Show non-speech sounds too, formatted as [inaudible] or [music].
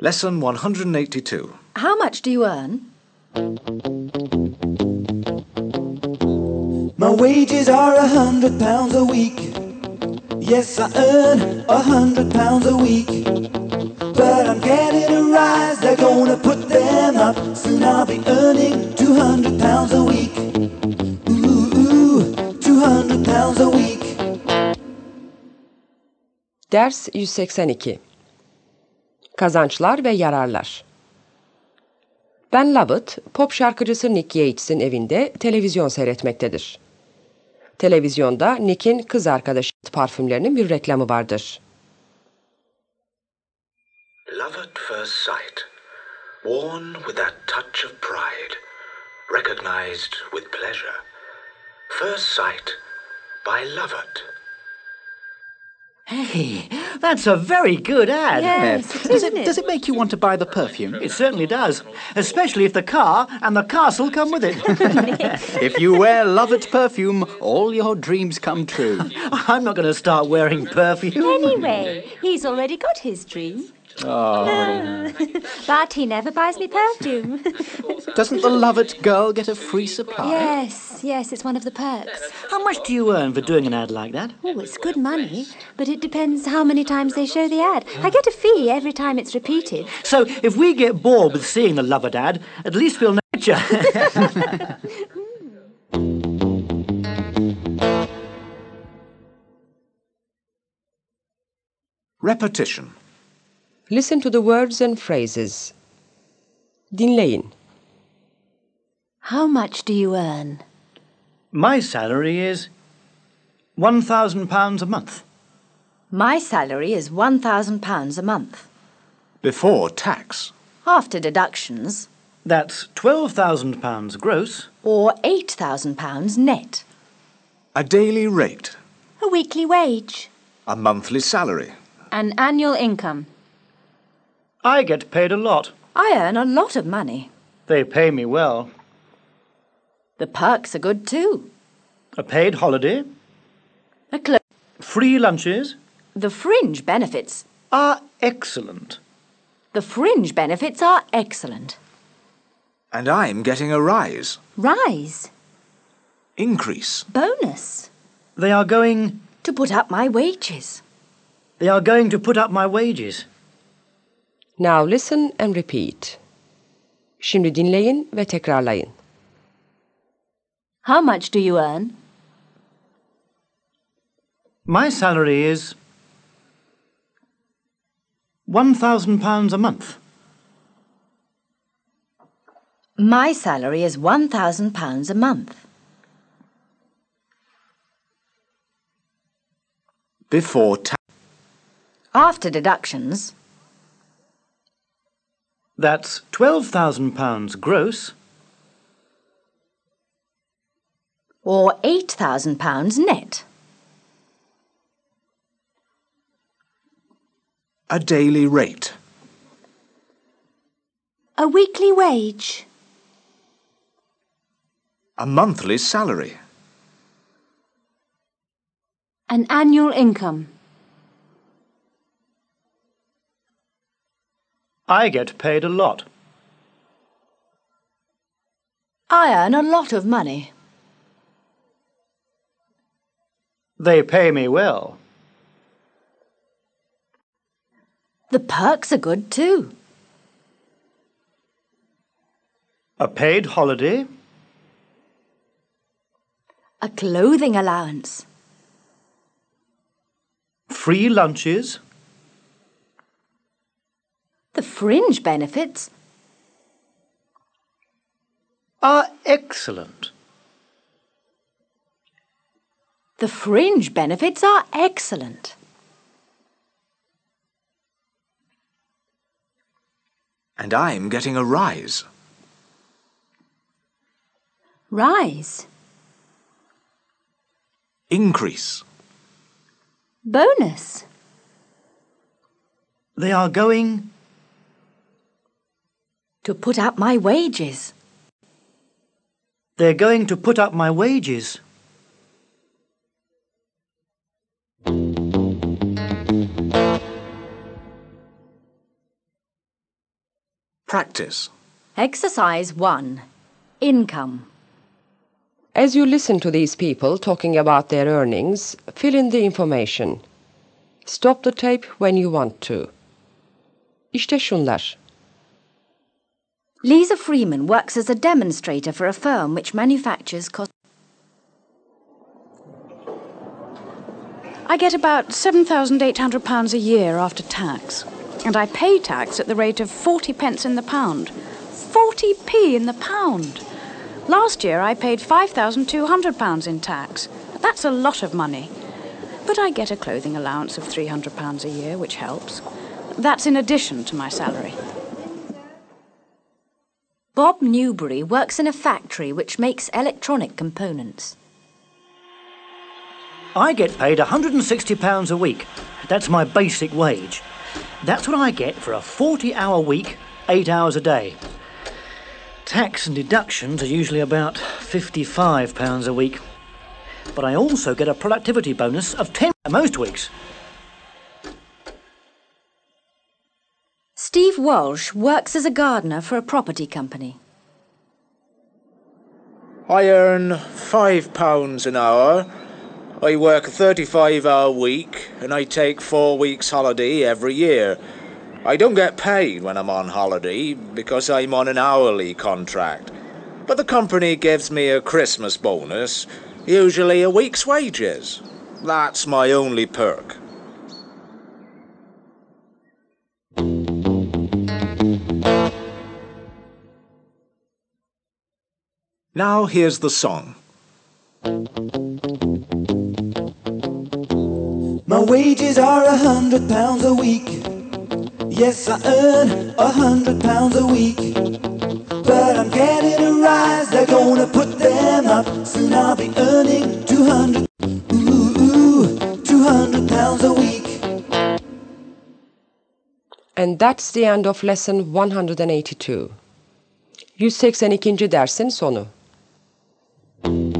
Lesson 182. How much do you earn? My wages are a hundred pounds a week. Yes, I earn a hundred pounds a week. But I'm getting a rise, they're gonna put them up. Soon I'll be earning two hundred pounds a week. Ooh, ooh, two hundred pounds a week. Ders 182 Kazançlar ve yararlar Ben Lovett, pop şarkıcısı Nick Yates'in evinde televizyon seyretmektedir. Televizyonda Nick'in kız arkadaşı parfümlerinin bir reklamı vardır. Love at first sight. Worn with that touch of pride. Recognized with pleasure. First sight by Lovett. Hey, that's a very good ad. Yes, Does isn't it, it? does it make you want to buy the perfume? It certainly does, especially if the car and the castle come with it. [laughs] If you wear Lovett perfume, all your dreams come true. [laughs] I'm not going to start wearing perfume. Anyway, he's already got his dream. Oh. but he never buys me perfume. [laughs] Doesn't the Lovett girl get a free supply? yes, yes, it's one of the perks. How much do you earn for doing an ad like that? Oh, it's good money, but it depends how many times they show the ad. I get a fee every time it's repeated. So if we get bored with seeing the Lovett ad, at least we'll know you. [laughs] Repetition. Listen to the words and phrases. Dinleyin. How much do you earn? My salary is £1,000 a month. My salary is £1,000 a month. Before tax. After deductions, That's £12,000 gross. or £8,000 net. A daily rate. A weekly wage. A monthly salary. An annual income. I get paid a lot. I earn a lot of money. They pay me well. The perks are good too. A paid holiday, A clo- free lunches the fringe benefits. are excellent. The fringe benefits are excellent. And I'm getting a rise. Rise. Increase. Bonus. They are going To put up my wages. they are going to put up my wages. Now listen and repeat. Şimdi dinleyin ve tekrarlayın. How much do you earn? My salary is £1,000 a month. My salary is £1,000 a month. Before tax. After deductions, That's £12,000 gross. or £8,000 net. A daily rate. A weekly wage. A monthly salary. An annual income. I get paid a lot. I earn a lot of money. They pay me well. The perks are good too. A paid holiday, A clothing allowance. free lunches, The fringe benefits. are excellent. The fringe benefits are excellent. And I'm getting a rise. Rise. Increase. Bonus. They are going To put up my wages. they're going to put up my wages. Practice. Exercise 1. Income. As you listen to these people talking about their earnings, fill in the information. Stop the tape when you want to. İşte şunlar. Lisa Freeman works as a demonstrator for a firm which manufactures cos- I get about £7,800 a year after tax. And I pay tax at the rate of 40 pence in the pound. 40p in the pound. Last year I paid £5,200 in tax. That's a lot of money. But I get a clothing allowance of £300 a year, which helps. That's in addition to my salary. Bob Newbury works in a factory which makes electronic components. I get paid £160 a week. That's my basic wage. That's what I get for a 40 hour week, 8 hours a day. Tax and deductions are usually about £55 a week. But I also get a productivity bonus of 10 most weeks. Steve Walsh works as a gardener for a property company. I earn five pounds an hour. I work a 35 hour week and I take four weeks holiday every year. I don't get paid when I'm on holiday because I'm on an hourly contract. But the company gives me a Christmas bonus, usually a week's wages. That's my only perk. Now here's the song. My wages are a hundred pounds a week. Yes, I earn a hundred pounds a week. But I'm getting a rise, they're gonna put them up. Soon I'll be earning two hundred. Ooh, ooh, two hundred pounds a week. And that's the end of lesson 182. 182. dersin sonu. Thank you.